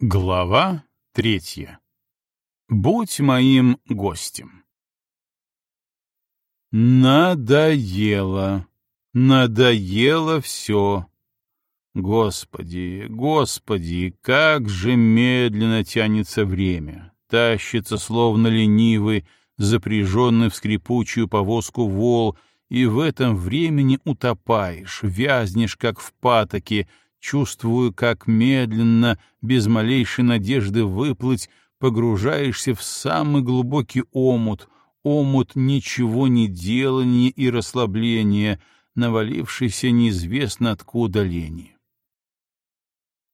Глава третья. Будь моим гостем. Надоело, надоело все. Господи, Господи, как же медленно тянется время, тащится словно ленивый, запряженный в скрипучую повозку вол, и в этом времени утопаешь, вязнешь, как в патоке, чувствую, как медленно, без малейшей надежды выплыть, погружаешься в самый глубокий омут, омут ничего не делания и расслабления, навалившийся неизвестно откуда лени.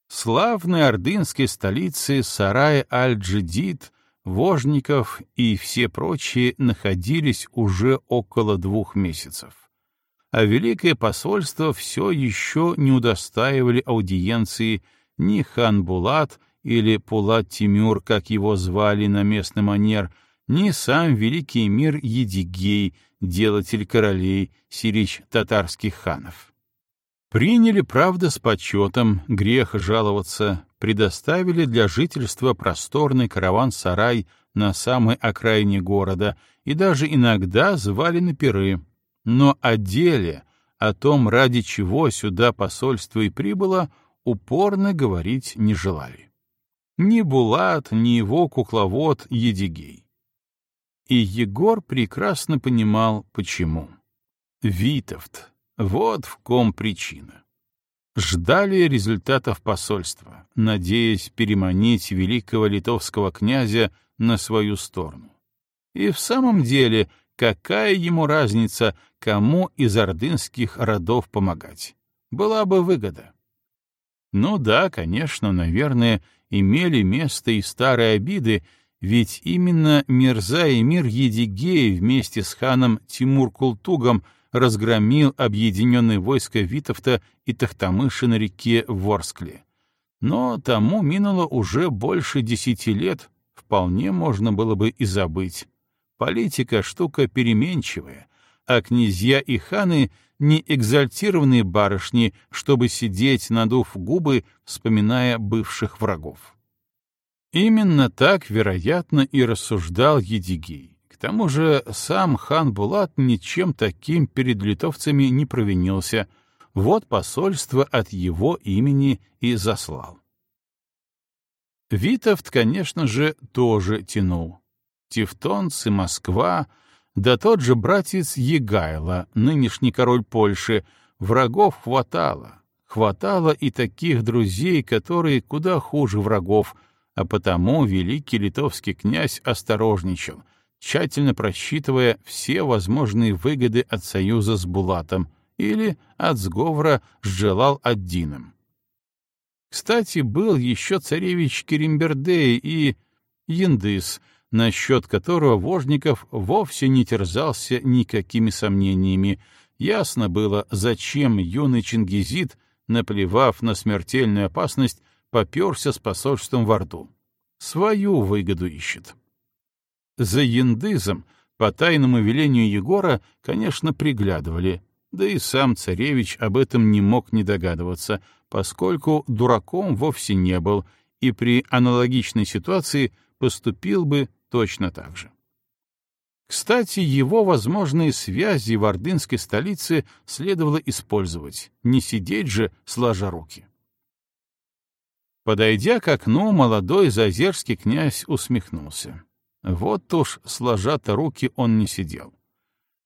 Славной ордынской столице Сарай аль-Джидид, Вожников и все прочие находились уже около двух месяцев а Великое посольство все еще не удостаивали аудиенции ни хан Булат или Пулат Тимюр, как его звали на местный манер, ни сам великий мир Едигей, делатель королей, сирич татарских ханов. Приняли, правда, с почетом, грех жаловаться, предоставили для жительства просторный караван-сарай на самой окраине города и даже иногда звали на пиры, но о деле, о том, ради чего сюда посольство и прибыло, упорно говорить не желали. Ни Булат, ни его кукловод Едигей. И Егор прекрасно понимал, почему. Витовт, вот в ком причина. Ждали результатов посольства, надеясь переманить великого литовского князя на свою сторону. И в самом деле Какая ему разница, кому из ордынских родов помогать? Была бы выгода. Ну да, конечно, наверное, имели место и старые обиды, ведь именно Мирза и Мир Едигей вместе с ханом Тимур-Култугом разгромил объединенные войска Витовта и Тахтамыша на реке Ворскле. Но тому минуло уже больше десяти лет, вполне можно было бы и забыть. Политика — штука переменчивая, а князья и ханы — не экзальтированные барышни, чтобы сидеть, надув губы, вспоминая бывших врагов. Именно так, вероятно, и рассуждал Едигей. К тому же сам хан Булат ничем таким перед литовцами не провинился. Вот посольство от его имени и заслал. Витовт, конечно же, тоже тянул. Тевтонцы, Москва, да тот же братец Егайло, нынешний король Польши, врагов хватало. Хватало и таких друзей, которые куда хуже врагов, а потому великий литовский князь осторожничал, тщательно просчитывая все возможные выгоды от союза с Булатом или от сговора с Джелал-ад-Дином. Кстати, был еще царевич Керимбердей и Яндыс — насчет которого Вожников вовсе не терзался никакими сомнениями. Ясно было, зачем юный чингизит, наплевав на смертельную опасность, поперся с посольством в Орду. Свою выгоду ищет. За яндызом, по тайному велению Егора, конечно, приглядывали, да и сам царевич об этом не мог не догадываться, поскольку дураком вовсе не был и при аналогичной ситуации поступил бы точно так же. Кстати, его возможные связи в ордынской столице следовало использовать, не сидеть же, сложа руки. Подойдя к окну, молодой зазерский князь усмехнулся. Вот уж, сложа-то руки, он не сидел.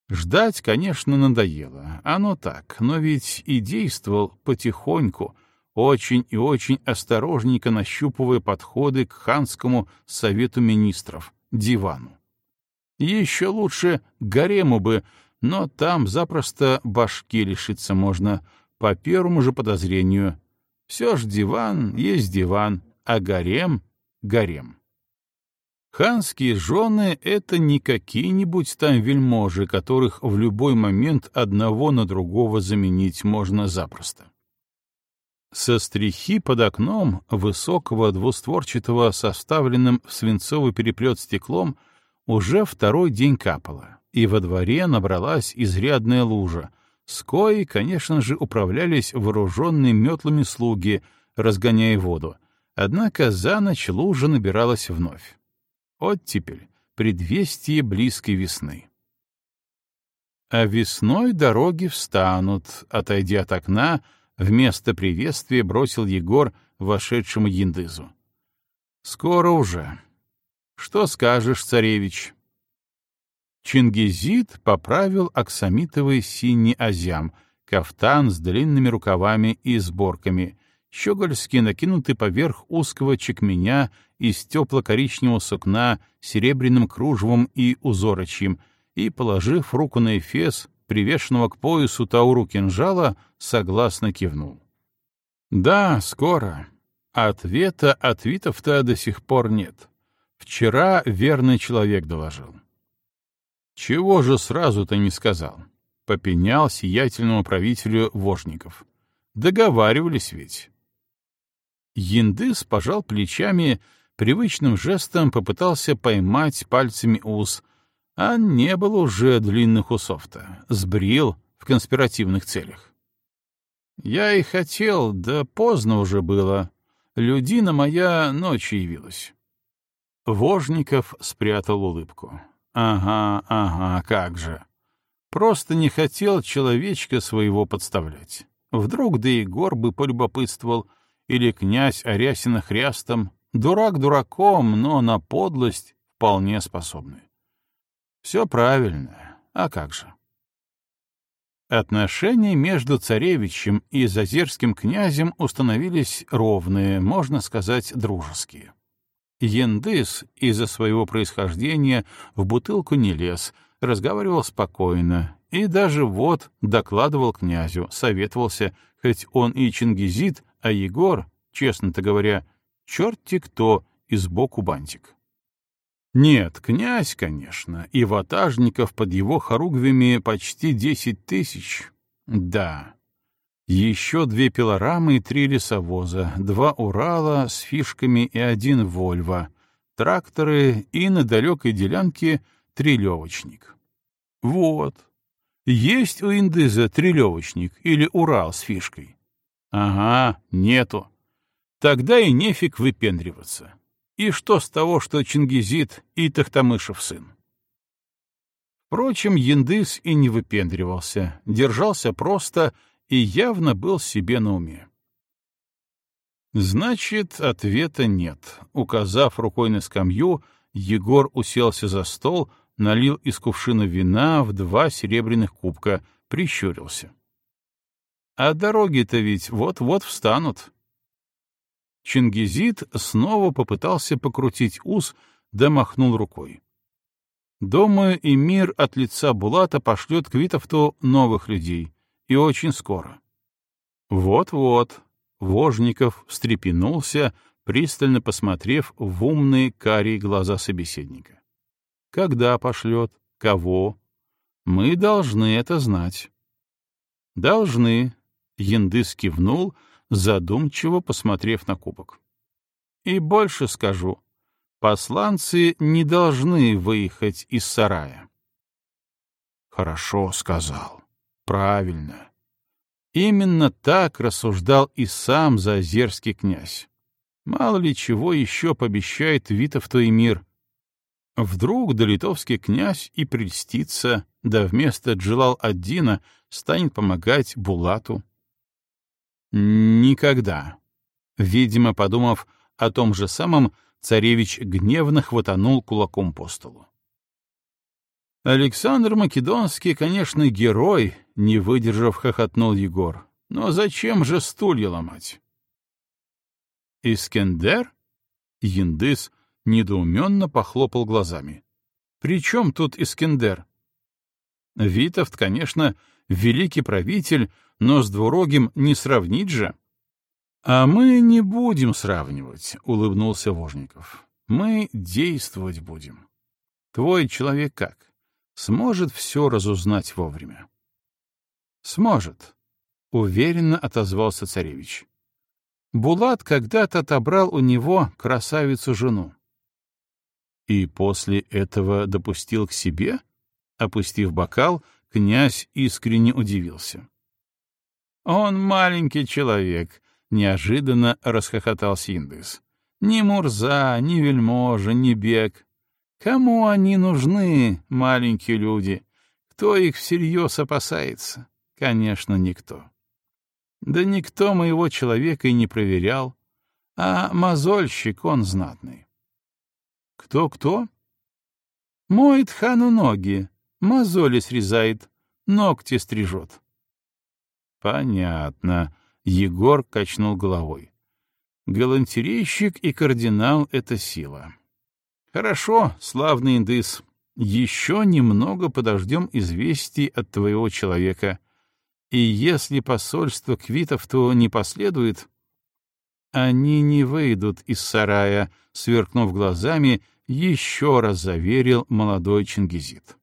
Ждать, конечно, надоело, оно так, но ведь и действовал потихоньку, очень и очень осторожненько нащупывая подходы к ханскому совету министров, дивану. Еще лучше гарему бы, но там запросто башки лишиться можно, по первому же подозрению. Все ж диван есть диван, а гарем — гарем. Ханские жены — это не какие-нибудь там вельможи, которых в любой момент одного на другого заменить можно запросто. Со стрихи под окном, высокого двустворчатого, составленным в свинцовый переплет стеклом, уже второй день капало, и во дворе набралась изрядная лужа, с коей, конечно же, управлялись вооруженные метлами слуги, разгоняя воду, Однако за ночь лужа набиралась вновь. Оттепель — предвестие близкой весны. А весной дороги встанут, отойдя от окна, вместо приветствия бросил Егор вошедшему Яндызу. Скоро уже. Что скажешь, царевич? Чингизид поправил аксамитовый синий азям, кафтан с длинными рукавами и сборками, щегольски накинутый поверх узкого чекменя из тепло-коричневого сукна серебряным кружевом и узорочьем, и, положив руку на эфес, привешенного к поясу тауру кинжала, согласно кивнул. «Да, скоро. Ответа от Витовта до сих пор нет. Вчера верный человек доложил». «Чего же сразу-то не сказал?» — попенял сиятельному правителю Вожников. «Договаривались ведь». Яндыс пожал плечами, привычным жестом попытался поймать пальцами ус, а не было уже длинных усов-то, сбрил в конспиративных целях. Я и хотел, да поздно уже было. Людина моя ночью явилась. Вожников спрятал улыбку. Ага, ага, как же. Просто не хотел человечка своего подставлять. Вдруг да Егор бы полюбопытствовал, или князь Арясина хрястом, дурак дураком, но на подлость вполне способный. Все правильно. А как же? Отношения между царевичем и зазерским князем установились ровные, можно сказать, дружеские. Ендыс из-за своего происхождения в бутылку не лез, разговаривал спокойно и даже вот докладывал князю, советовался, хоть он и чингизит, а Егор, честно-то говоря, черти кто и сбоку бантик. Нет, князь, конечно, и ватажников под его хоругвями почти десять тысяч. Да. Еще две пилорамы и три лесовоза, два Урала с фишками и один Вольво, тракторы и на далекой делянке трилевочник. Вот. Есть у Индыза трилевочник или Урал с фишкой? Ага, нету. Тогда и нефиг выпендриваться. И что с того, что Чингизид и Тахтамышев сын? Впрочем, Яндыс и не выпендривался, держался просто и явно был себе на уме. Значит, ответа нет. Указав рукой на скамью, Егор уселся за стол, налил из кувшина вина в два серебряных кубка, прищурился. А дороги-то ведь вот-вот встанут. Чингизид снова попытался покрутить ус, да махнул рукой. Думаю, и мир от лица Булата пошлет к Витовту новых людей, и очень скоро. Вот-вот, Вожников встрепенулся, пристально посмотрев в умные карие глаза собеседника. Когда пошлет? Кого? Мы должны это знать. Должны. Яндыс кивнул, — задумчиво посмотрев на кубок. И больше скажу. Посланцы не должны выехать из сарая. Хорошо сказал. Правильно. Именно так рассуждал и сам зазерский князь. Мало ли чего еще пообещает Витовто и мир. Вдруг да литовский князь и прельстится, да вместо Джилал-Аддина станет помогать Булату. Никогда. Видимо, подумав о том же самом, царевич гневно хватанул кулаком по столу. Александр Македонский, конечно, герой, не выдержав, хохотнул Егор. Но зачем же стулья ломать? Искендер? Яндыс недоуменно похлопал глазами. При чем тут Искендер? Витовт, конечно, великий правитель, но с двурогим не сравнить же. — А мы не будем сравнивать, — улыбнулся Вожников. — Мы действовать будем. Твой человек как? Сможет все разузнать вовремя? — Сможет, — уверенно отозвался царевич. Булат когда-то отобрал у него красавицу-жену. И после этого допустил к себе? Опустив бокал, князь искренне удивился. «Он маленький человек», — неожиданно расхохотался Индыс. Ни Мурза, ни Вельможа, ни Бег. Кому они нужны, маленькие люди? Кто их всерьез опасается? Конечно, никто. Да никто моего человека и не проверял, а мозольщик он знатный. Кто-кто? Моет хану ноги, мозоли срезает, ногти стрижет. Понятно. Егор качнул головой. Галантерейщик и кардинал — это сила. Хорошо, славный индыс. Еще немного подождем известий от твоего человека. И если посольство Квитов-то не последует, они не выйдут из сарая, сверкнув глазами, еще раз заверил молодой чингизит.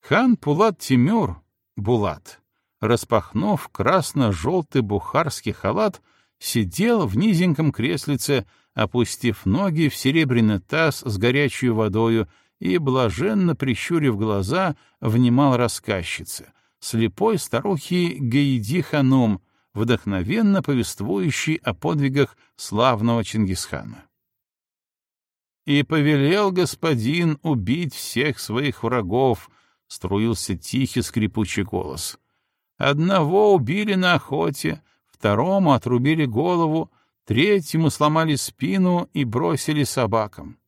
Хан Пулат Тимюр, Булат, распахнув красно-желтый бухарский халат, сидел в низеньком креслице, опустив ноги в серебряный таз с горячей водою и, блаженно прищурив глаза, внимал рассказчице, слепой старухе Гейди Ханум, вдохновенно повествующей о подвигах славного Чингисхана. «И повелел господин убить всех своих врагов», — струился тихий скрипучий голос. «Одного убили на охоте, второму отрубили голову, третьему сломали спину и бросили собакам.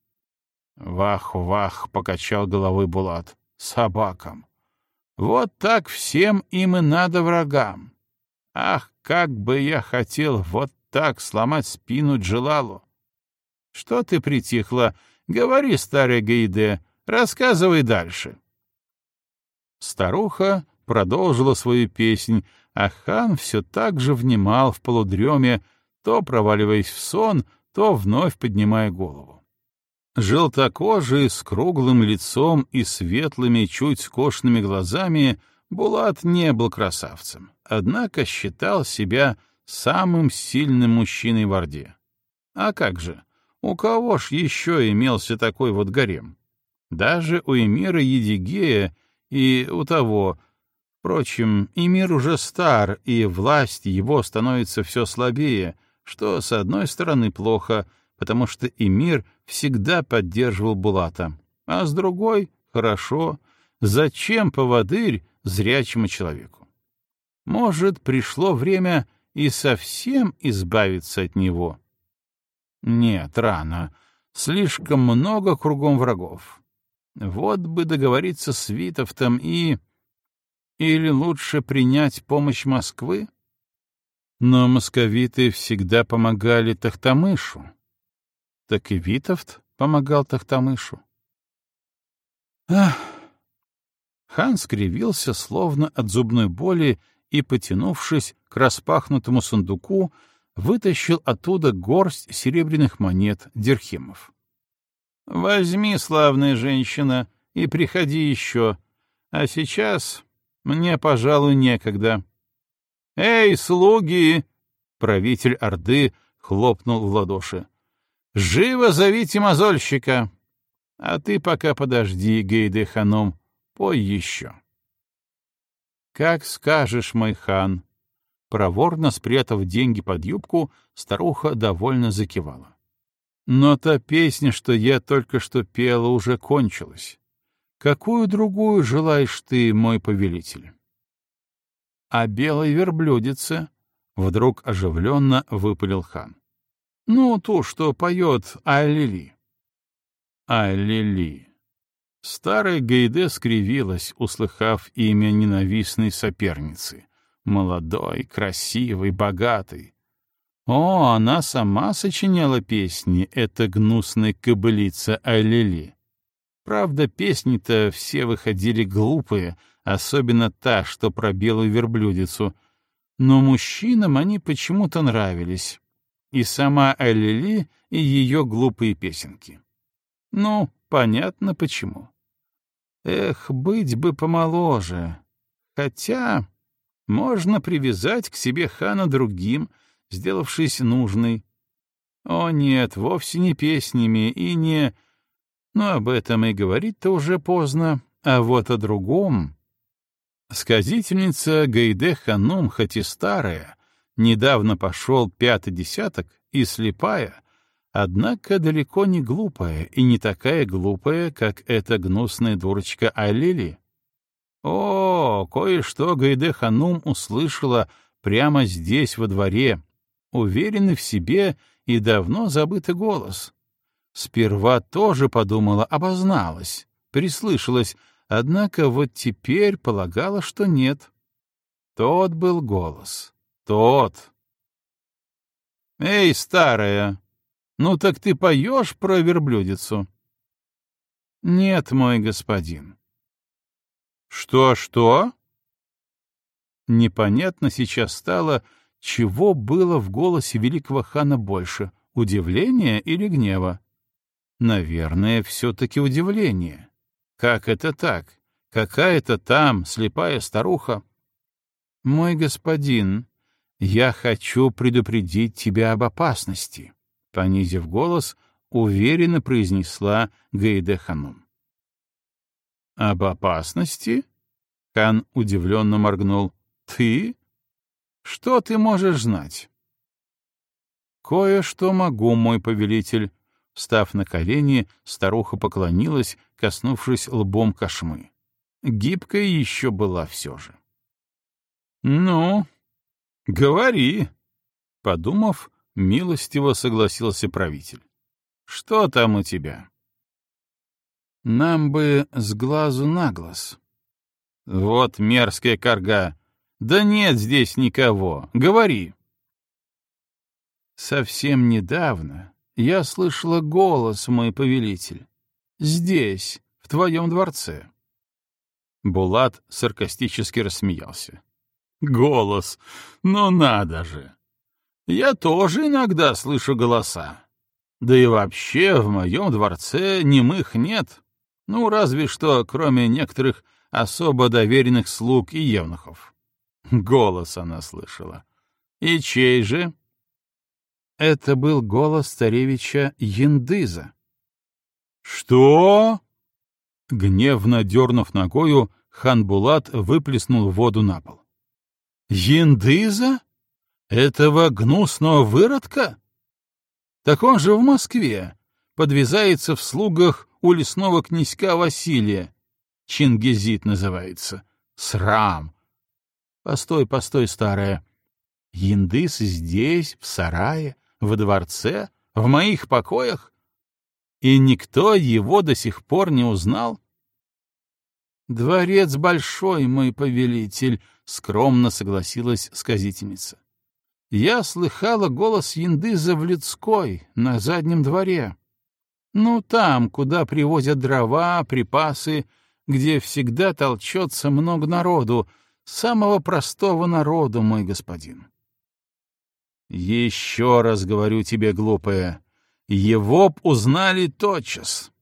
«Вах-вах!» — покачал головой Булат. «Собакам! Вот так всем им и надо врагам! Ах, как бы я хотел вот так сломать спину Джелалу! Что ты притихла? Говори, старая Гейде, рассказывай дальше!» Старуха продолжила свою песнь, а хан все так же внимал в полудреме, то проваливаясь в сон, то вновь поднимая голову. Желтокожий, с круглым лицом и светлыми, чуть скошенными глазами, Булат не был красавцем, однако считал себя самым сильным мужчиной в Орде. А как же, у кого ж еще имелся такой вот гарем? Даже у эмира Едигея и у того, Впрочем, и мир уже стар, и власть его становится все слабее, что, с одной стороны, плохо, потому что и мир всегда поддерживал Булата, а с другой — хорошо. Зачем поводырь зрячему человеку? Может, пришло время и совсем избавиться от него? Нет, рано. Слишком много кругом врагов. Вот бы договориться с Витовтом и... Или лучше принять помощь Москвы? Но московиты всегда помогали Тахтамышу. Так и Витовт помогал Тахтамышу. Ах! Хан скривился, словно от зубной боли, и, потянувшись к распахнутому сундуку, вытащил оттуда горсть серебряных монет дирхимов. — Возьми, славная женщина, и приходи еще. А сейчас мне, пожалуй, некогда. «Эй, слуги!» — правитель Орды хлопнул в ладоши. «Живо зовите мозольщика! А ты пока подожди, Гейде ханом, пой еще». «Как скажешь, мой хан!» Проворно спрятав деньги под юбку, старуха довольно закивала. «Но та песня, что я только что пела, уже кончилась. Какую другую желаешь ты, мой повелитель? А белой верблюдице? Вдруг оживленно выпалил хан. Ну, ту, что поет Айлили. Айлили. Старая Гейде скривилась, услыхав имя ненавистной соперницы. Молодой, красивый, богатый. О, она сама сочиняла песни, эта гнусная кобылица Айлили. Правда, песни-то все выходили глупые, особенно та, что про белую верблюдицу. Но мужчинам они почему-то нравились. И сама Алили, и ее глупые песенки. Ну, понятно почему. Эх, быть бы помоложе. Хотя можно привязать к себе хана другим, сделавшись нужной. О нет, вовсе не песнями и не но об этом и говорить-то уже поздно, а вот о другом... Сказительница Гайде Ханум, хоть и старая, Недавно пошел пятый десяток и слепая, однако далеко не глупая и не такая глупая, как эта гнусная дурочка Алили. О, кое-что Гайде Ханум услышала прямо здесь, во дворе, уверенный в себе и давно забытый голос. Сперва тоже подумала, обозналась, прислышалась, однако вот теперь полагала, что нет. Тот был голос. Тот. «Эй, старая, ну так ты поешь про верблюдицу?» «Нет, мой господин». «Что-что?» Непонятно сейчас стало, чего было в голосе великого хана больше — удивления или гнева. Наверное, все-таки удивление. Как это так? Какая-то там слепая старуха. Мой господин, я хочу предупредить тебя об опасности, понизив голос, уверенно произнесла Гейде Ханум. Об опасности? Хан удивленно моргнул. Ты? Что ты можешь знать? Кое-что могу, мой повелитель, Став на колени, старуха поклонилась, коснувшись лбом кошмы. Гибкая еще была все же. «Ну, говори», — подумав, милостиво согласился правитель. «Что там у тебя?» «Нам бы с глазу на глаз». «Вот мерзкая корга! Да нет здесь никого! Говори!» Совсем недавно я слышала голос, мой повелитель. Здесь, в твоем дворце. Булат саркастически рассмеялся. Голос, ну надо же! Я тоже иногда слышу голоса. Да и вообще в моем дворце немых нет. Ну, разве что, кроме некоторых особо доверенных слуг и евнухов. Голос она слышала. И чей же? Это был голос царевича Яндыза. «Что?» Гневно дернув ногою, хан Булат выплеснул воду на пол. «Яндыза? Этого гнусного выродка? Так он же в Москве, подвязается в слугах у лесного князька Василия. Чингизит называется. Срам! Постой, постой, старая. Яндыс здесь, в сарае, во дворце, в моих покоях, и никто его до сих пор не узнал? «Дворец большой, мой повелитель», — скромно согласилась сказительница. «Я слыхала голос Яндыза в людской, на заднем дворе. Ну, там, куда привозят дрова, припасы, где всегда толчется много народу, самого простого народу, мой господин. Еще раз говорю тебе, глупая, его б узнали тотчас.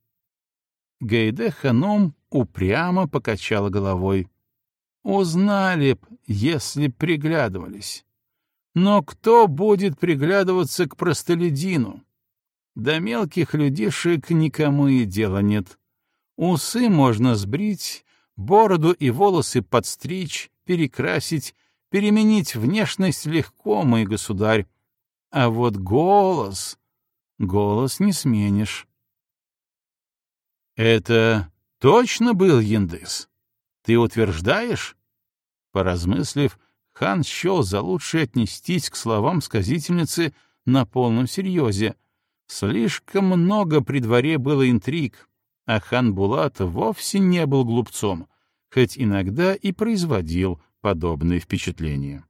Гейде Ханум упрямо покачала головой. Узнали б, если приглядывались. Но кто будет приглядываться к простолюдину? До мелких людишек никому и дела нет. Усы можно сбрить, бороду и волосы подстричь, перекрасить, Переменить внешность легко, мой государь. А вот голос... Голос не сменишь. Это точно был Яндыс? Ты утверждаешь? Поразмыслив, хан счел за лучшее отнестись к словам сказительницы на полном серьезе. Слишком много при дворе было интриг, а хан Булат вовсе не был глупцом, хоть иногда и производил подобные впечатления.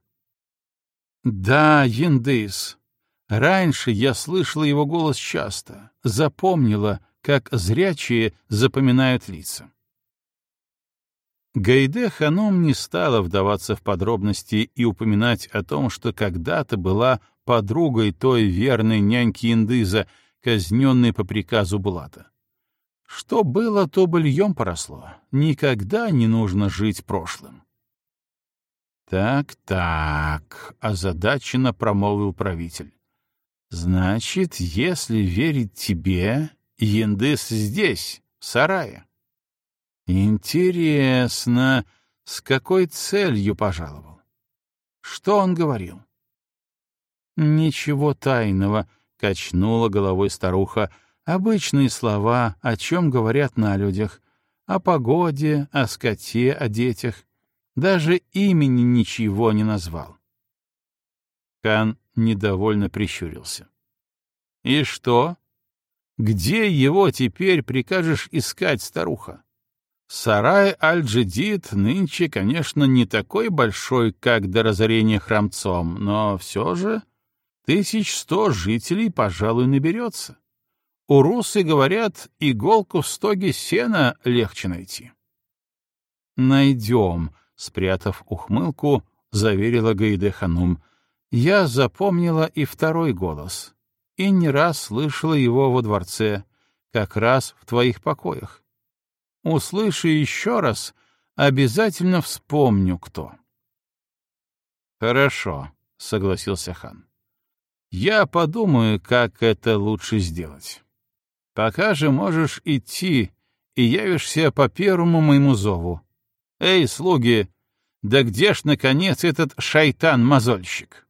Да, Яндыс. Раньше я слышала его голос часто, запомнила, как зрячие запоминают лица. Гайде Ханум не стала вдаваться в подробности и упоминать о том, что когда-то была подругой той верной няньки Индыза, казненной по приказу Булата. Что было, то быльем поросло. Никогда не нужно жить прошлым. «Так-так», — озадаченно промолвил правитель. «Значит, если верить тебе, Яндыс здесь, в сарае». «Интересно, с какой целью пожаловал? Что он говорил?» Ничего тайного, качнула головой старуха. Обычные слова, о чем говорят на людях. О погоде, о скоте, о детях. Даже имени ничего не назвал. Кан недовольно прищурился. «И что? Где его теперь прикажешь искать, старуха? Сарай Аль-Джидид нынче, конечно, не такой большой, как до разорения храмцом, но все же тысяч сто жителей, пожалуй, наберется. У русы, говорят, иголку в стоге сена легче найти. «Найдем», — спрятав ухмылку, заверила Гайде Ханум. «Я запомнила и второй голос, и не раз слышала его во дворце, как раз в твоих покоях. Услышу еще раз, обязательно вспомню, кто». «Хорошо», — согласился хан. «Я подумаю, как это лучше сделать». Пока же можешь идти и явишься по первому моему зову. Эй, слуги, да где ж, наконец, этот шайтан-мозольщик?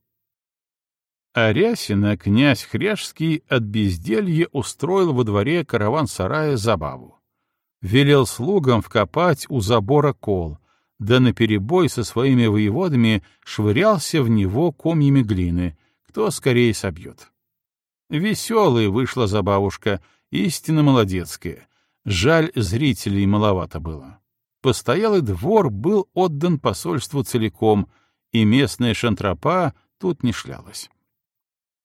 Арясина князь Хряжский от безделья устроил во дворе караван-сарая забаву. Велел слугам вкопать у забора кол, да наперебой со своими воеводами швырялся в него комьями глины, кто скорее собьет. Веселой вышла забавушка, Истинно молодецкая. Жаль, зрителей маловато было. Постоялый двор был отдан посольству целиком, и местная шантропа тут не шлялась.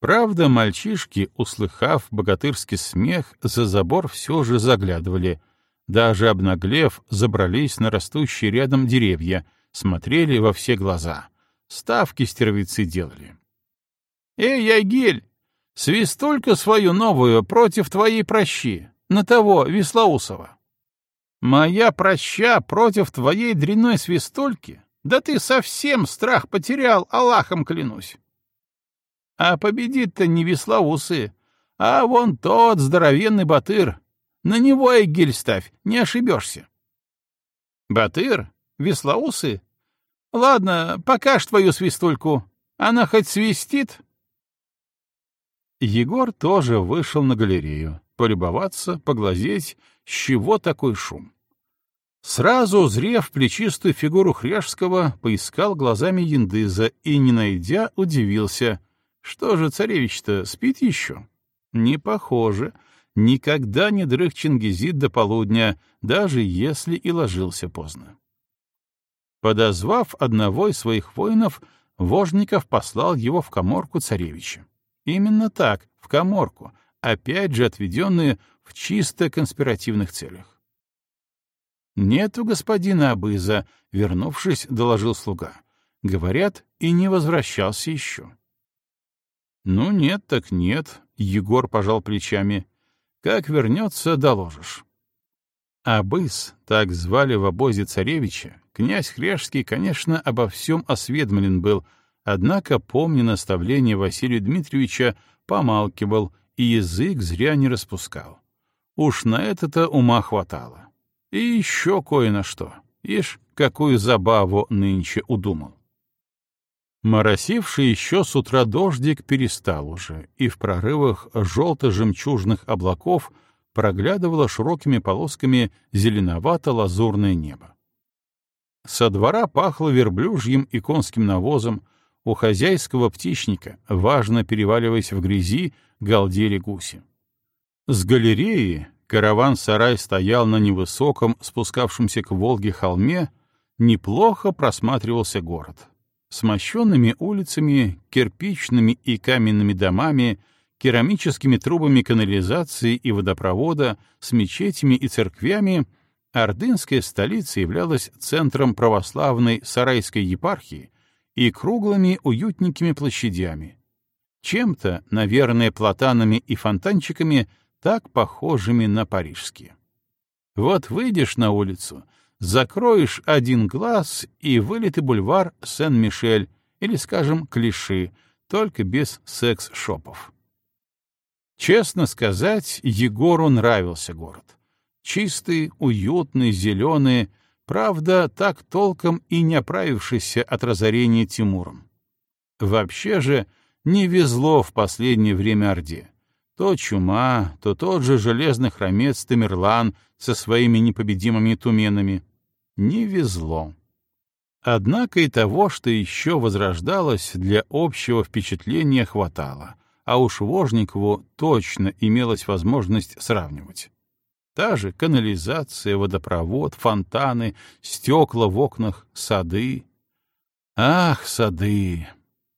Правда, мальчишки, услыхав богатырский смех, за забор все же заглядывали. Даже обнаглев, забрались на растущие рядом деревья, смотрели во все глаза. Ставки стервицы делали. «Эй, Ягель, Свистульку свою новую против твоей прощи, на того Веслоусова. Моя проща против твоей дрянной свистульки? Да ты совсем страх потерял, Аллахом клянусь. А победит-то не Веслоусы, а вон тот здоровенный батыр. На него и гель ставь, не ошибешься. Батыр? Веслоусы? Ладно, покажь твою свистульку. Она хоть свистит, Егор тоже вышел на галерею, полюбоваться, поглазеть, с чего такой шум. Сразу, узрев плечистую фигуру Хряжского, поискал глазами Яндыза и, не найдя, удивился. Что же царевич-то, спит еще? Не похоже. Никогда не дрых Чингизид до полудня, даже если и ложился поздно. Подозвав одного из своих воинов, Вожников послал его в коморку царевича. Именно так, в коморку, опять же отведенные в чисто конспиративных целях. «Нет у господина Абыза», — вернувшись, доложил слуга. «Говорят, и не возвращался еще». «Ну нет, так нет», — Егор пожал плечами. «Как вернется, доложишь». Абыз, так звали в обозе царевича, князь Хряжский, конечно, обо всем осведомлен был — Однако, помня наставление Василия Дмитриевича, помалкивал и язык зря не распускал. Уж на это-то ума хватало. И еще кое на что. Ишь, какую забаву нынче удумал. Моросивший еще с утра дождик перестал уже, и в прорывах желто-жемчужных облаков проглядывало широкими полосками зеленовато-лазурное небо. Со двора пахло верблюжьим и конским навозом, у хозяйского птичника, важно переваливаясь в грязи, галдели гуси. С галереи караван-сарай стоял на невысоком, спускавшемся к Волге холме, неплохо просматривался город. С мощенными улицами, кирпичными и каменными домами, керамическими трубами канализации и водопровода, с мечетями и церквями, ордынская столица являлась центром православной сарайской епархии, и круглыми уютненькими площадями. Чем-то, наверное, платанами и фонтанчиками, так похожими на парижские. Вот выйдешь на улицу, закроешь один глаз и вылитый бульвар Сен-Мишель или, скажем, Клиши, только без секс-шопов. Честно сказать, Егору нравился город. Чистый, уютный, зеленый, Правда, так толком и не оправившийся от разорения Тимуром. Вообще же, Не везло в последнее время Орде. То чума, то тот же железный хромец Тамерлан со своими непобедимыми туменами. Не везло. Однако и того, что еще возрождалось, для общего впечатления хватало, а уж Вожникову точно имелась возможность сравнивать. Та же канализация, водопровод, фонтаны, стекла в окнах, сады. Ах, сады!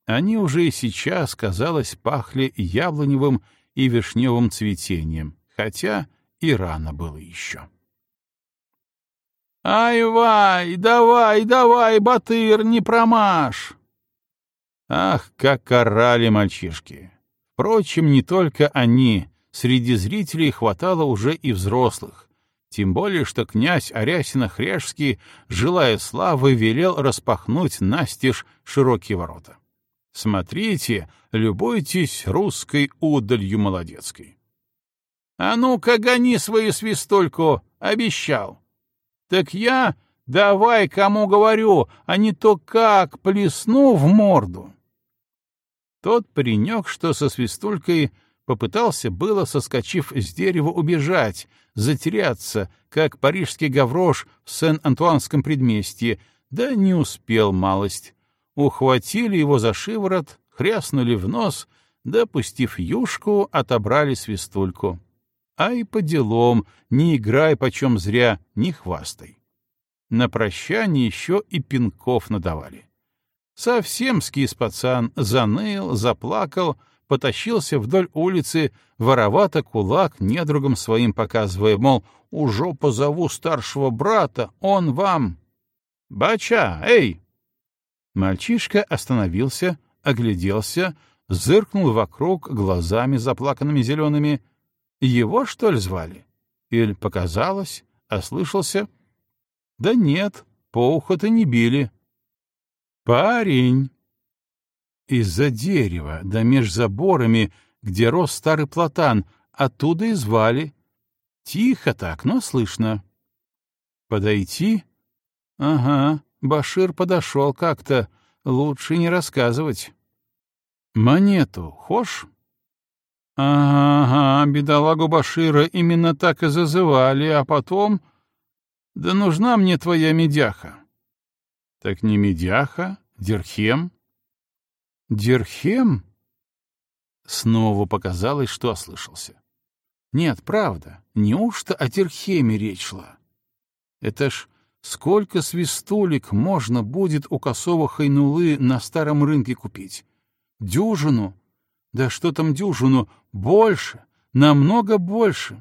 Они уже и сейчас, казалось, пахли яблоневым и вишневым цветением, хотя и рано было еще. «Ай-вай, давай, давай, Батыр, не промажь!» Ах, как орали мальчишки! Впрочем, не только они, среди зрителей хватало уже и взрослых, тем более, что князь Арясина-Хряжский, желая славы, велел распахнуть настежь широкие ворота. Смотрите, любуйтесь русской удалью молодецкой. А ну-ка гони свою свистульку, обещал. Так я давай кому говорю, а не то как плесну в морду. Тот паренек, что со свистулькой попытался было, соскочив с дерева, убежать, затеряться, как парижский гаврош в Сен-Антуанском предместье, да не успел малость. Ухватили его за шиворот, хряснули в нос, да, юшку, отобрали свистульку. А и по делам, не играй почем зря, не хвастай. На прощание еще и пинков надавали. Совсем скис пацан, заныл, заплакал, потащился вдоль улицы, воровато кулак недругом своим показывая, мол, уже позову старшего брата, он вам. «Бача, эй!» Мальчишка остановился, огляделся, зыркнул вокруг глазами заплаканными зелеными. Его, что ли, звали? Или показалось, ослышался? Да нет, по уху-то не били. «Парень!» Из-за дерева, да меж заборами, где рос старый платан, оттуда и звали. Тихо так, но слышно. Подойти? Ага, Башир подошел как-то. Лучше не рассказывать. Монету, хошь? Ага, бедолагу Башира именно так и зазывали, а потом... Да нужна мне твоя медяха. Так не медяха, дирхем. Дирхем? Снова показалось, что ослышался. Нет, правда, неужто о Дирхеме речь шла? Это ж сколько свистулек можно будет у косого хайнулы на старом рынке купить? Дюжину? Да что там дюжину? Больше, намного больше.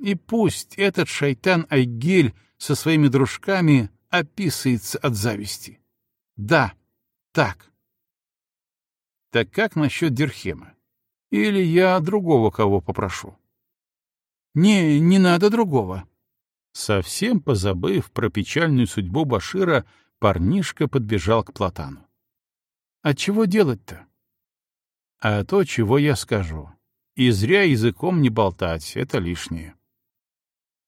И пусть этот шайтан Айгель со своими дружками описывается от зависти. Да, так. Так как насчет Дирхема? Или я другого кого попрошу? Не, не надо другого. Совсем позабыв про печальную судьбу Башира, парнишка подбежал к Платану. А чего делать-то? А то, чего я скажу. И зря языком не болтать, это лишнее.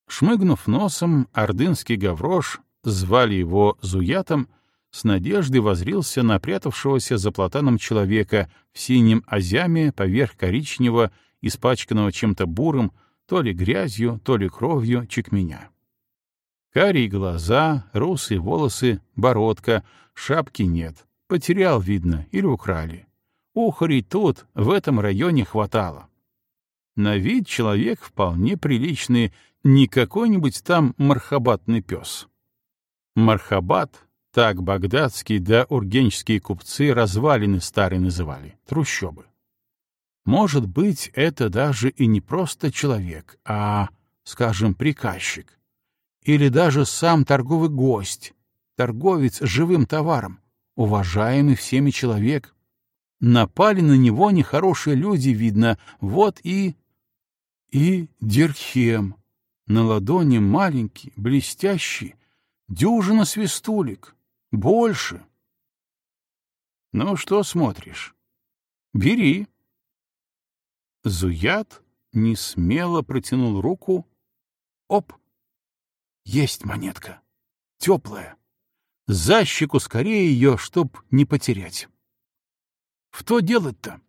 Шмыгнув носом, ордынский гаврош, звали его Зуятом, с надеждой возрился на прятавшегося за платаном человека в синем азяме поверх коричневого, испачканного чем-то бурым, то ли грязью, то ли кровью чекменя. Карие глаза, русые волосы, бородка, шапки нет. Потерял, видно, или украли. Ухарей тут, в этом районе, хватало. На вид человек вполне приличный, не какой-нибудь там мархабатный пес. Мархабат, так багдадские да ургенческие купцы развалины старые называли, трущобы. Может быть, это даже и не просто человек, а, скажем, приказчик. Или даже сам торговый гость, торговец живым товаром, уважаемый всеми человек. Напали на него нехорошие люди, видно, вот и... И Дирхем, на ладони маленький, блестящий, дюжина свистулек, больше. Ну что смотришь? Бери. Зуят не смело протянул руку. Оп! Есть монетка. Теплая. За щеку скорее ее, чтоб не потерять. Что делать-то?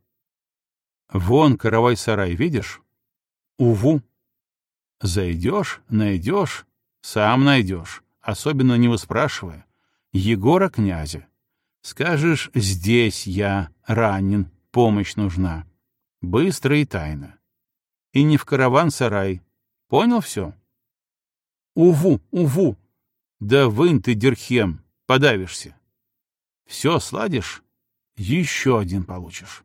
Вон каравай-сарай, видишь? Уву. Зайдешь, найдешь, сам найдешь, особенно не выспрашивая. Егора князя. Скажешь, здесь я ранен, помощь нужна. Быстро и тайно. И не в караван-сарай. Понял все? Уву, уву. Да вынь ты, Дерхем, подавишься. Все сладишь, еще один получишь.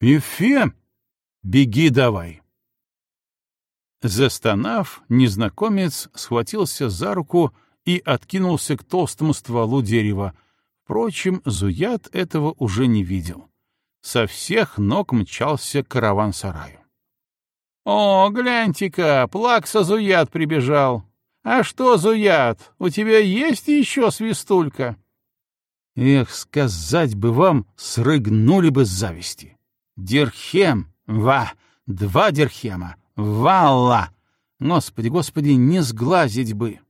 Ефе, беги давай. Застонав, незнакомец схватился за руку и откинулся к толстому стволу дерева. Впрочем, Зуят этого уже не видел. Со всех ног мчался караван-сараю. «О, гляньте-ка, плакса Зуят прибежал! А что, Зуят, у тебя есть еще свистулька?» Эх, сказать бы вам, срыгнули бы с зависти. Дирхем, ва, два дирхема, валла. Господи, господи, не сглазить бы.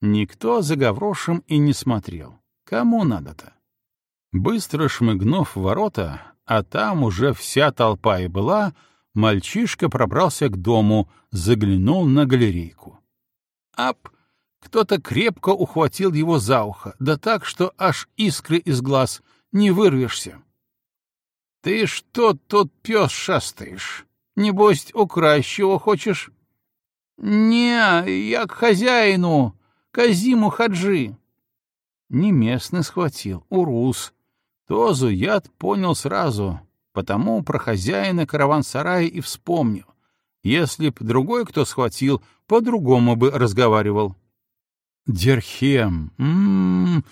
Никто за Гаврошем и не смотрел. Кому надо-то? Быстро шмыгнув в ворота, а там уже вся толпа и была, мальчишка пробрался к дому, заглянул на галерейку. Ап! Кто-то крепко ухватил его за ухо, да так, что аж искры из глаз, не вырвешься. — Ты что тут, пес, шастаешь? Небось, украсть чего хочешь? — Не, я к хозяину, Казиму Хаджи. Не местный схватил, урус. Тозу яд понял сразу, потому про хозяина караван-сарая и вспомнил. Если б другой кто схватил, по-другому бы разговаривал. Дерхем. М -м -м.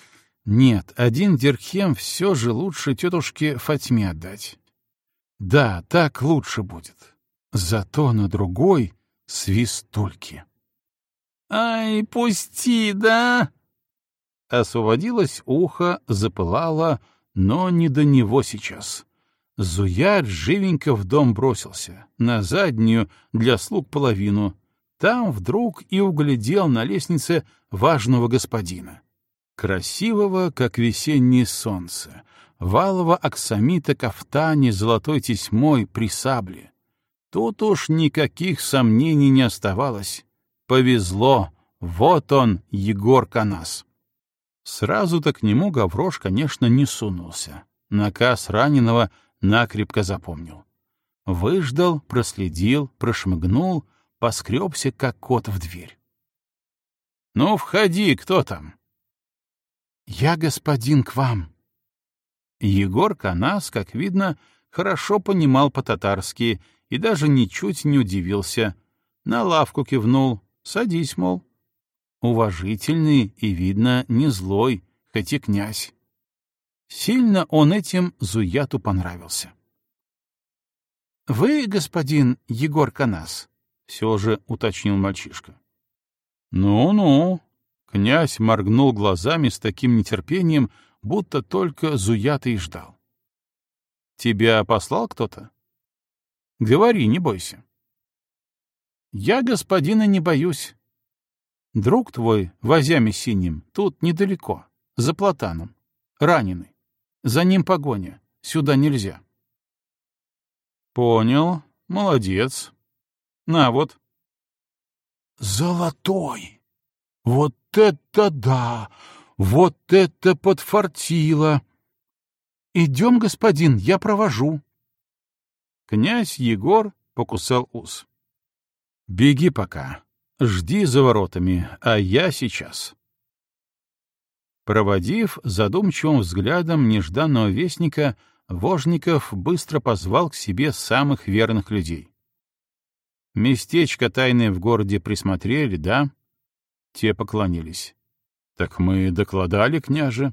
Нет, один дерхем все же лучше тетушке Фатьме отдать. Да, так лучше будет. Зато на другой — свистульки. «Ай, пусти, да?» Освободилось ухо, запылало, но не до него сейчас. Зуяр живенько в дом бросился, на заднюю, для слуг половину, там вдруг и углядел на лестнице важного господина. Красивого, как весеннее солнце, валого аксамита кафтане золотой тесьмой при сабле. Тут уж никаких сомнений не оставалось. Повезло, вот он, Егор Канас. Сразу-то к нему Гаврош, конечно, не сунулся. Наказ раненого накрепко запомнил. Выждал, проследил, прошмыгнул — поскребся, как кот в дверь. «Ну, входи, кто там?» «Я, господин, к вам». Егор Канас, как видно, хорошо понимал по-татарски и даже ничуть не удивился. На лавку кивнул. «Садись, мол». Уважительный и, видно, не злой, хоть и князь. Сильно он этим Зуяту понравился. «Вы, господин Егор Канас, — все же уточнил мальчишка. «Ну-ну», — князь моргнул глазами с таким нетерпением, будто только Зуята и ждал. «Тебя послал кто-то?» «Говори, не бойся». «Я господина не боюсь. Друг твой, возями синим, тут недалеко, за платаном, раненый. За ним погоня, сюда нельзя». «Понял, молодец», на, вот. Золотой! Вот это да! Вот это подфартило! Идем, господин, я провожу. Князь Егор покусал ус. Беги пока, жди за воротами, а я сейчас. Проводив задумчивым взглядом нежданного вестника, Вожников быстро позвал к себе самых верных людей. Местечко тайное в городе присмотрели, да? Те поклонились. Так мы докладали, княже.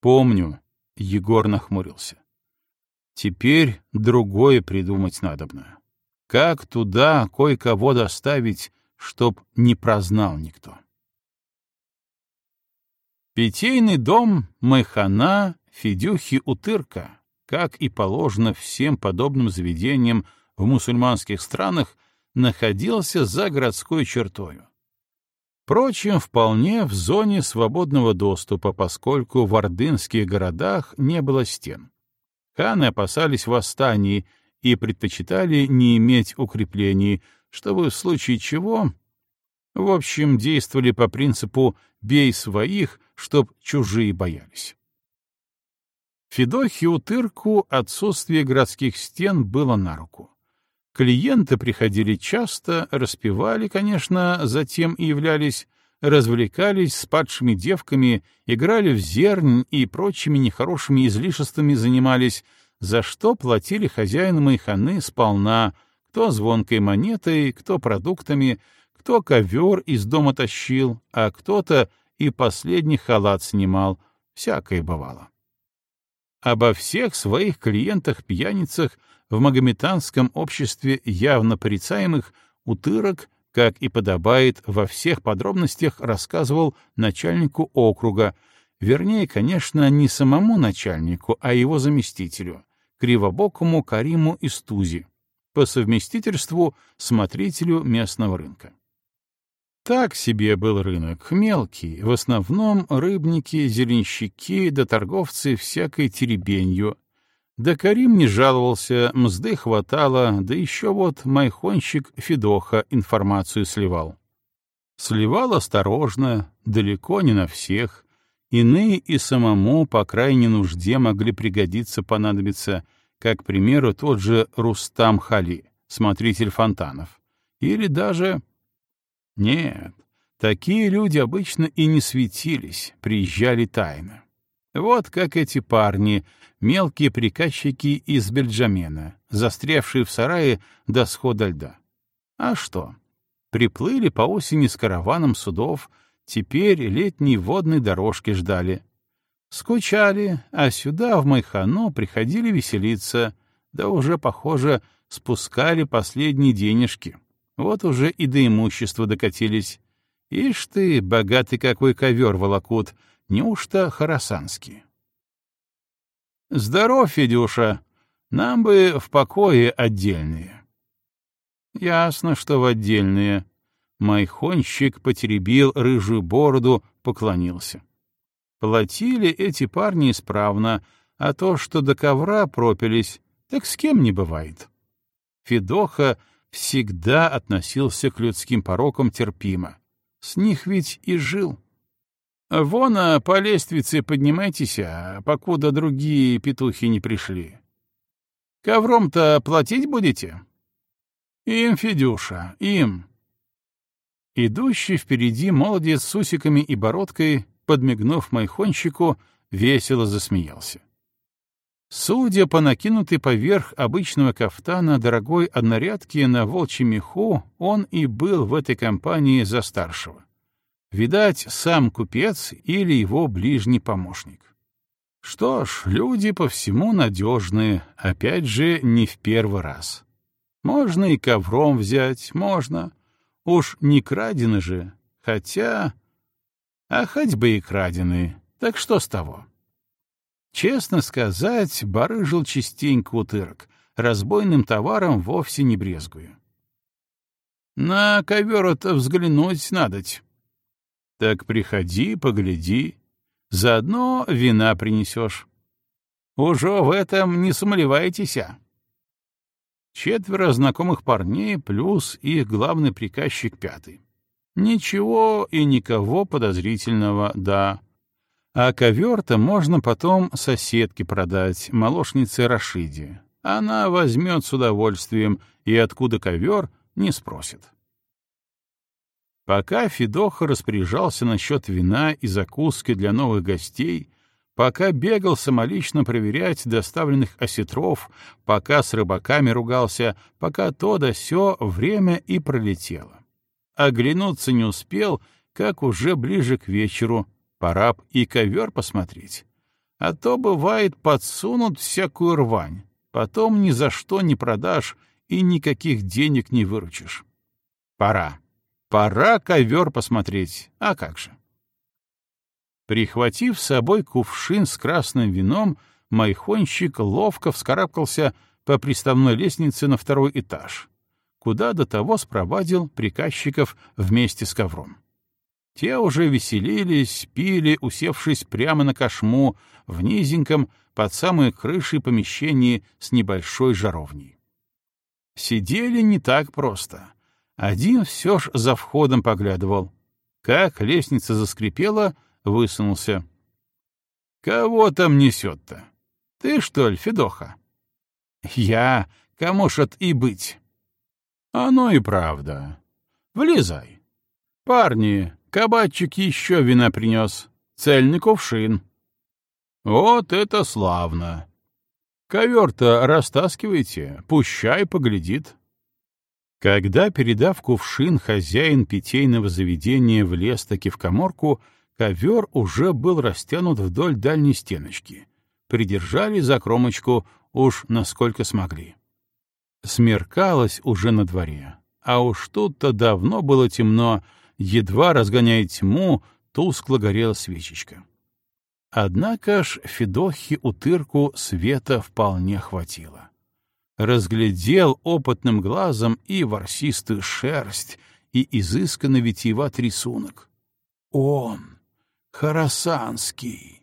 Помню, Егор нахмурился. Теперь другое придумать надобно. Как туда кое-кого доставить, чтоб не прознал никто? Питейный дом Майхана Федюхи Утырка, как и положено всем подобным заведениям в мусульманских странах, находился за городской чертою. Впрочем, вполне в зоне свободного доступа, поскольку в ордынских городах не было стен. Ханы опасались восстаний и предпочитали не иметь укреплений, чтобы в случае чего... В общем, действовали по принципу «бей своих», чтоб чужие боялись. Федохе Утырку отсутствие городских стен было на руку. Клиенты приходили часто, распевали, конечно, затем и являлись, развлекались с падшими девками, играли в зернь и прочими нехорошими излишествами занимались, за что платили хозяину Майханы сполна, кто звонкой монетой, кто продуктами, кто ковер из дома тащил, а кто-то и последний халат снимал, всякое бывало. Обо всех своих клиентах-пьяницах в магометанском обществе явно порицаемых утырок как и подобает, во всех подробностях рассказывал начальнику округа, вернее, конечно, не самому начальнику, а его заместителю, кривобокому Кариму Истузи, по совместительству смотрителю местного рынка. Так себе был рынок, мелкий, в основном рыбники, зеленщики да торговцы всякой теребенью, да Карим не жаловался, мзды хватало, да еще вот майхонщик Федоха информацию сливал. Сливал осторожно, далеко не на всех. Иные и самому по крайней нужде могли пригодиться, понадобиться, как, к примеру, тот же Рустам Хали, смотритель фонтанов. Или даже... Нет, такие люди обычно и не светились, приезжали тайно. Вот как эти парни, мелкие приказчики из Бельджамена, застрявшие в сарае до схода льда. А что? Приплыли по осени с караваном судов, теперь летней водной дорожки ждали. Скучали, а сюда, в Майхану, приходили веселиться, да уже, похоже, спускали последние денежки. Вот уже и до имущества докатились. Ишь ты, богатый какой ковер волокут, неужто харасанский? Здоров, Федюша. Нам бы в покое отдельные. Ясно, что в отдельные. Майхонщик потеребил рыжую бороду, поклонился. Платили эти парни исправно, а то, что до ковра пропились, так с кем не бывает. Федоха всегда относился к людским порокам терпимо. С них ведь и жил. Вон, а по лестнице поднимайтесь, а покуда другие петухи не пришли. Ковром-то платить будете? Им, Федюша, им. Идущий впереди молодец с усиками и бородкой, подмигнув майхонщику, весело засмеялся. Судя по накинутой поверх обычного кафтана дорогой однорядки на волчьем меху, он и был в этой компании за старшего. Видать, сам купец или его ближний помощник. Что ж, люди по всему надежные, опять же, не в первый раз. Можно и ковром взять, можно. Уж не крадены же, хотя... А хоть бы и крадены, так что с того? Честно сказать, барыжил частенько утырок, разбойным товаром вовсе не брезгую. На ковер-то взглянуть надоть. Так приходи, погляди, заодно вина принесешь. Уже в этом не сомневайтесь. А. Четверо знакомых парней плюс их главный приказчик пятый. Ничего и никого подозрительного, да. А ковер-то можно потом соседке продать, молочнице Рашиде. Она возьмет с удовольствием, и откуда ковер, не спросит. Пока Федоха распоряжался насчет вина и закуски для новых гостей, пока бегал самолично проверять доставленных осетров, пока с рыбаками ругался, пока то да сё время и пролетело. Оглянуться не успел, как уже ближе к вечеру, пора б и ковер посмотреть. А то, бывает, подсунут всякую рвань, потом ни за что не продашь и никаких денег не выручишь. Пора. Пора ковер посмотреть, а как же. Прихватив с собой кувшин с красным вином, майхонщик ловко вскарабкался по приставной лестнице на второй этаж, куда до того спровадил приказчиков вместе с ковром. Те уже веселились, пили, усевшись прямо на кошму, в низеньком, под самой крышей помещения с небольшой жаровней. Сидели не так просто. Один все ж за входом поглядывал. Как лестница заскрипела, высунулся. «Кого там несет-то? Ты, что ли, Федоха?» «Я. Кому ж от и быть?» «Оно и правда. Влезай. Парни, кабачик еще вина принес. Цельный кувшин». «Вот это славно! Ковер-то растаскивайте, пущай поглядит». Когда, передав кувшин, хозяин питейного заведения влез-таки в коморку, ковер уже был растянут вдоль дальней стеночки. Придержали за кромочку уж насколько смогли. Смеркалось уже на дворе, а уж тут-то давно было темно, едва разгоняя тьму, тускло горела свечечка. Однако ж Федохе утырку света вполне хватило разглядел опытным глазом и ворсистую шерсть, и изысканно витиеват рисунок. Он, Харасанский,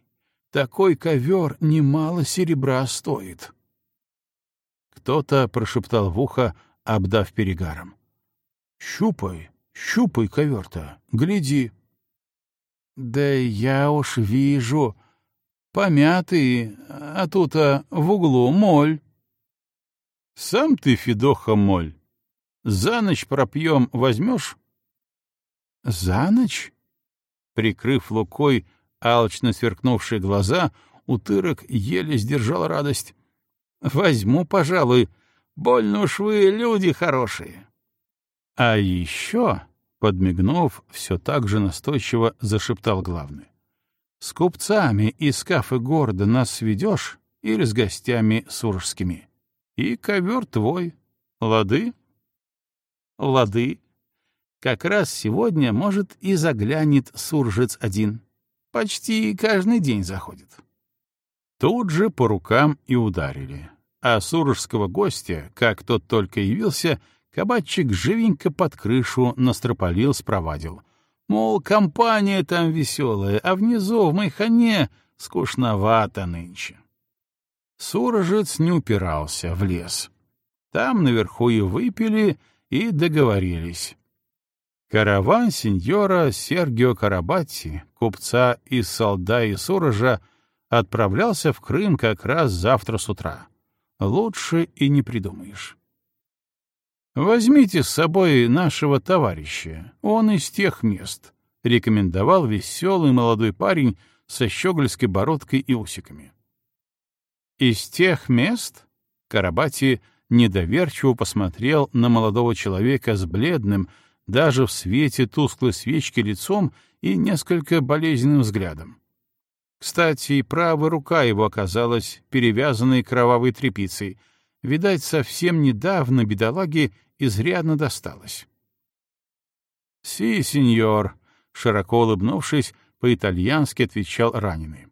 такой ковер немало серебра стоит. Кто-то прошептал в ухо, обдав перегаром. «Щупай, щупай ковер-то, гляди». «Да я уж вижу, помятый, а тут а, в углу моль». Сам ты, Федоха, моль. За ночь пропьем возьмешь? За ночь? Прикрыв лукой алчно сверкнувшие глаза, утырок еле сдержал радость. Возьму, пожалуй, больно уж вы люди хорошие. А еще, подмигнув, все так же настойчиво зашептал главный. С купцами из кафе города нас сведешь или с гостями суржскими? И ковер твой. Лады? Лады. Как раз сегодня, может, и заглянет суржец один. Почти каждый день заходит. Тут же по рукам и ударили. А суржского гостя, как тот только явился, кабачик живенько под крышу настропалил, спровадил. Мол, компания там веселая, а внизу, в Майхане, скучновато нынче. Сурожец не упирался в лес. Там наверху и выпили, и договорились. Караван сеньора Сергио Карабатти, купца из Солда и Сурожа, отправлялся в Крым как раз завтра с утра. Лучше и не придумаешь. «Возьмите с собой нашего товарища, он из тех мест», — рекомендовал веселый молодой парень со щегольской бородкой и усиками. Из тех мест Карабати недоверчиво посмотрел на молодого человека с бледным, даже в свете тусклой свечки лицом и несколько болезненным взглядом. Кстати, правая рука его оказалась перевязанной кровавой тряпицей. Видать, совсем недавно бедолаге изрядно досталось. «Си, сеньор», — широко улыбнувшись, по-итальянски отвечал раненый.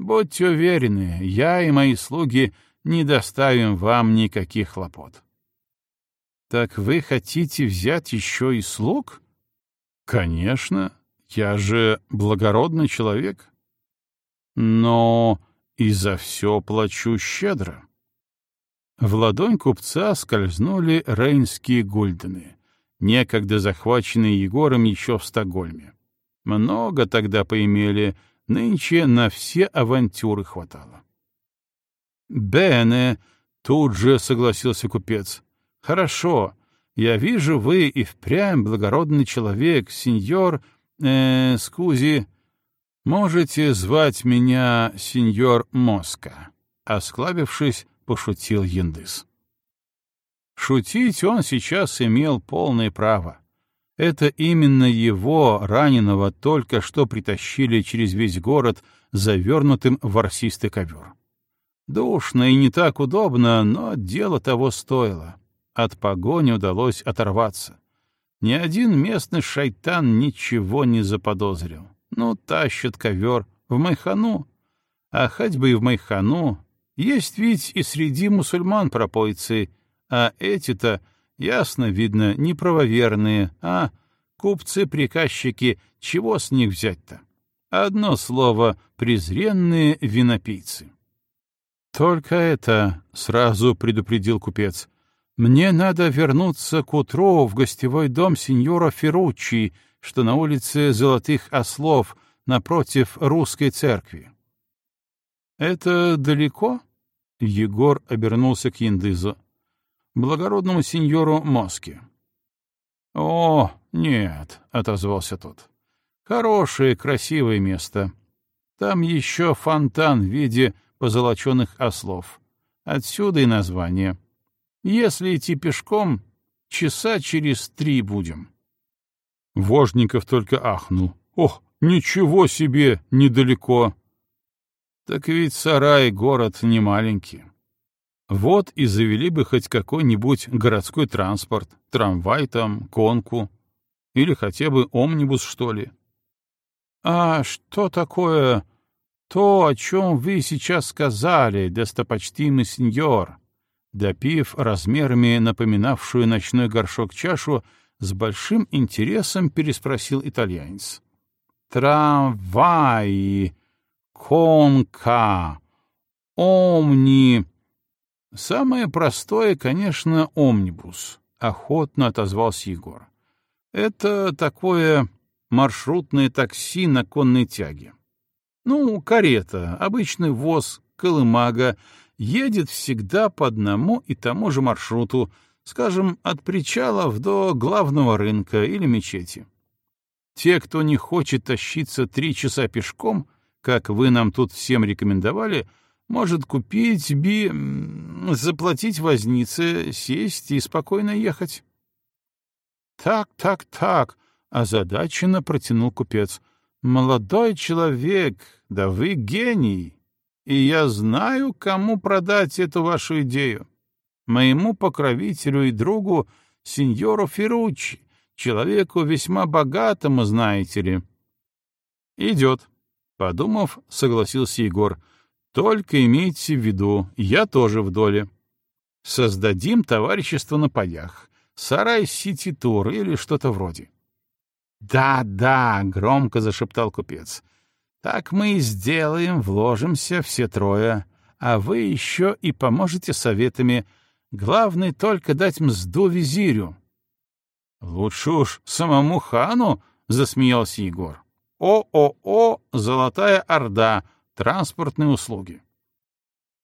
Будьте уверены, я и мои слуги не доставим вам никаких хлопот. Так вы хотите взять еще и слуг? Конечно, я же благородный человек. Но и за все плачу щедро. В ладонь купца скользнули рейнские гульдены, некогда захваченные Егором еще в Стокгольме. Много тогда поимели — Нынче на все авантюры хватало. «Бене!» — тут же согласился купец. «Хорошо. Я вижу, вы и впрямь благородный человек, сеньор... Э, скузи... Можете звать меня сеньор Моска?» Осклабившись, пошутил Яндыс. Шутить он сейчас имел полное право. Это именно его, раненого, только что притащили через весь город, завернутым в ворсистый ковер. Душно и не так удобно, но дело того стоило. От погони удалось оторваться. Ни один местный шайтан ничего не заподозрил. Ну, тащит ковер в Майхану. А хоть бы и в Майхану. Есть ведь и среди мусульман пропойцы, а эти-то Ясно видно, не правоверные, а купцы-приказчики, чего с них взять-то? Одно слово — презренные винопийцы. Только это, — сразу предупредил купец, — мне надо вернуться к утру в гостевой дом сеньора Ферруччи, что на улице Золотых Ослов, напротив русской церкви. Это далеко? Егор обернулся к Яндызу. Благородному сеньору Моски. О, нет, — отозвался тот. Хорошее, красивое место. Там еще фонтан в виде позолоченных ослов. Отсюда и название. Если идти пешком, часа через три будем. Вожников только ахнул. Ох, ничего себе, недалеко. Так ведь сарай город не маленький. Вот и завели бы хоть какой-нибудь городской транспорт, трамвай там, конку, или хотя бы омнибус, что ли. А что такое то, о чем вы сейчас сказали, достопочтимый сеньор? Допив размерами напоминавшую ночной горшок чашу, с большим интересом переспросил итальянец. Трамвай, конка, омни... Самое простое, конечно, омнибус, — охотно отозвался Егор. Это такое маршрутное такси на конной тяге. Ну, карета, обычный воз, колымага, едет всегда по одному и тому же маршруту, скажем, от причалов до главного рынка или мечети. Те, кто не хочет тащиться три часа пешком, как вы нам тут всем рекомендовали, может купить би... заплатить вознице, сесть и спокойно ехать. Так, так, так, озадаченно протянул купец. «Молодой человек, да вы гений, и я знаю, кому продать эту вашу идею. Моему покровителю и другу, сеньору Ферруччи, человеку весьма богатому, знаете ли». «Идет», — подумав, согласился Егор. «Только имейте в виду, я тоже в доле. Создадим товарищество на паях, сарай-сити-тур или что-то вроде». «Да, да», — громко зашептал купец. «Так мы и сделаем, вложимся все трое, а вы еще и поможете советами. Главное только дать мзду визирю». «Лучше уж самому хану», — засмеялся Егор. «ООО «Золотая Орда», транспортные услуги».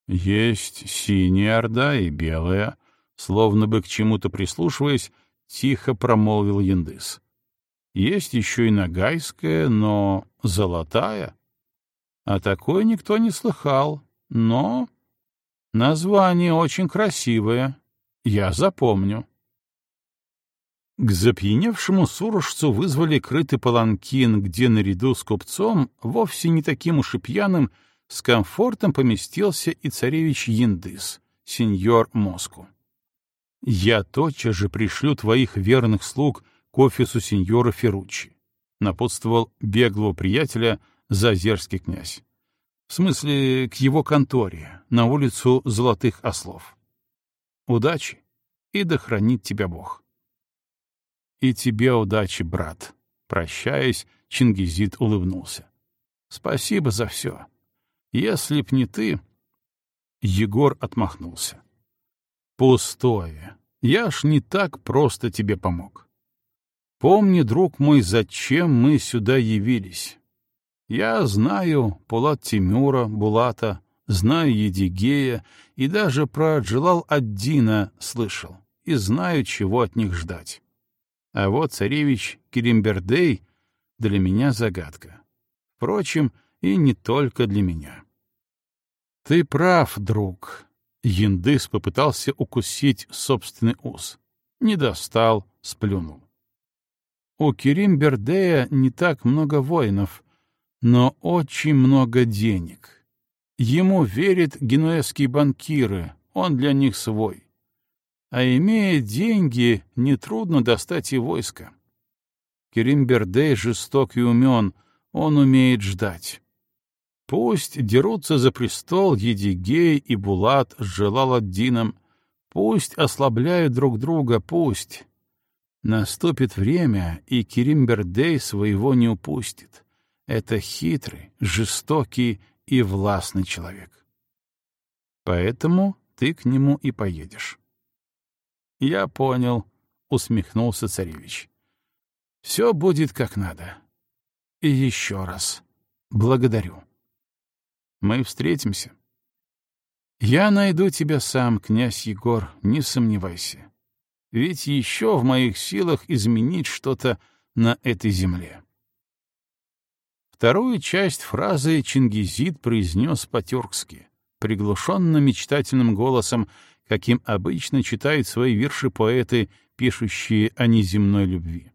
«Есть синяя Орда и белая», — словно бы к чему-то прислушиваясь, тихо промолвил Яндыс. Есть еще и нагайская, но золотая. А такой никто не слыхал, но название очень красивое. Я запомню. К запьяневшему сурожцу вызвали крытый паланкин, где наряду с купцом, вовсе не таким уж и пьяным, с комфортом поместился и царевич Яндыс, сеньор Моску. «Я тотчас же пришлю твоих верных слуг к офису сеньора Ферруччи, напутствовал беглого приятеля Зазерский князь. В смысле, к его конторе, на улицу Золотых Ослов. Удачи, и да хранит тебя Бог. И тебе удачи, брат. Прощаясь, Чингизид улыбнулся. Спасибо за все. Если б не ты... Егор отмахнулся. Пустое. Я ж не так просто тебе помог. Помни, друг мой, зачем мы сюда явились. Я знаю Пулат Тимура, Булата, знаю Едигея и даже про Джилал Аддина слышал и знаю, чего от них ждать. А вот царевич Керимбердей для меня загадка. Впрочем, и не только для меня. Ты прав, друг. Яндыс попытался укусить собственный ус. Не достал, сплюнул. У Керим-Бердея не так много воинов, но очень много денег. Ему верят генуэзские банкиры, он для них свой. А имея деньги, нетрудно достать и войско. Керим-Бердей жесток и умен, он умеет ждать. Пусть дерутся за престол Едигей и Булат с Джалаладдином, пусть ослабляют друг друга, пусть. Наступит время, и Керимбердей своего не упустит. Это хитрый, жестокий и властный человек. Поэтому ты к нему и поедешь. — Я понял, — усмехнулся царевич. — Все будет как надо. И еще раз благодарю. Мы встретимся. Я найду тебя сам, князь Егор, не сомневайся. Ведь еще в моих силах изменить что-то на этой земле. Вторую часть фразы Чингизид произнес по-тюркски, приглушенно-мечтательным голосом, каким обычно читают свои вирши поэты, пишущие о неземной любви.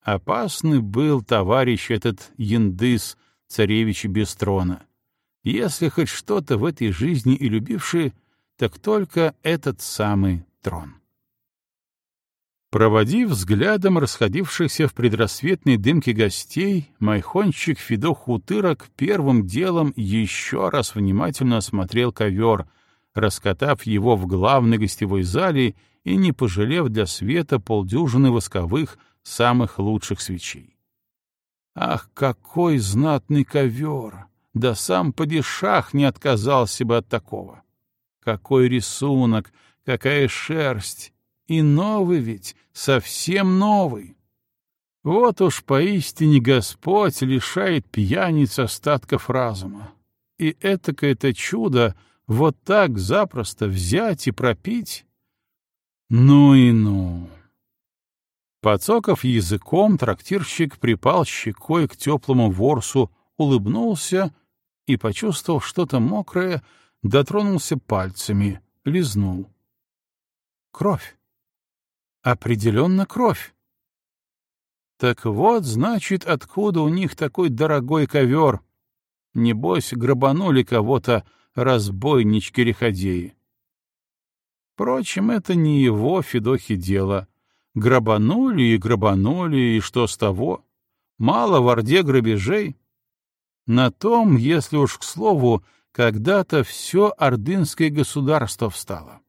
Опасный был товарищ этот Яндыс, царевич без трона. Если хоть что-то в этой жизни и любивший, так только этот самый трон. Проводив взглядом расходившихся в предрассветной дымке гостей, майхончик Федох Утырок первым делом еще раз внимательно осмотрел ковер, раскатав его в главной гостевой зале и не пожалев для света полдюжины восковых самых лучших свечей. Ах, какой знатный ковер! Да сам падишах не отказался бы от такого. Какой рисунок, какая шерсть! И новый ведь, совсем новый. Вот уж поистине Господь лишает пьяниц остатков разума. И этакое-то чудо вот так запросто взять и пропить? Ну и ну. Подсоков языком, трактирщик припал щекой к теплому ворсу, улыбнулся и, почувствовав что-то мокрое, дотронулся пальцами, лизнул. Кровь. Определенно кровь. Так вот, значит, откуда у них такой дорогой ковер. Небось, грабанули кого-то разбойнички-реходеи. Впрочем, это не его, Федохи, дело. Грабанули и грабанули, и что с того? Мало в Орде грабежей. На том, если уж к слову, когда-то все ордынское государство встало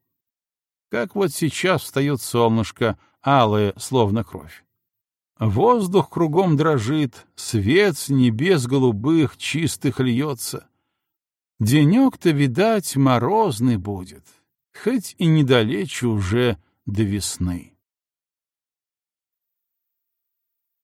как вот сейчас встает солнышко, алое, словно кровь. Воздух кругом дрожит, свет с небес голубых чистых льется. Денек-то, видать, морозный будет, хоть и недалече уже до весны.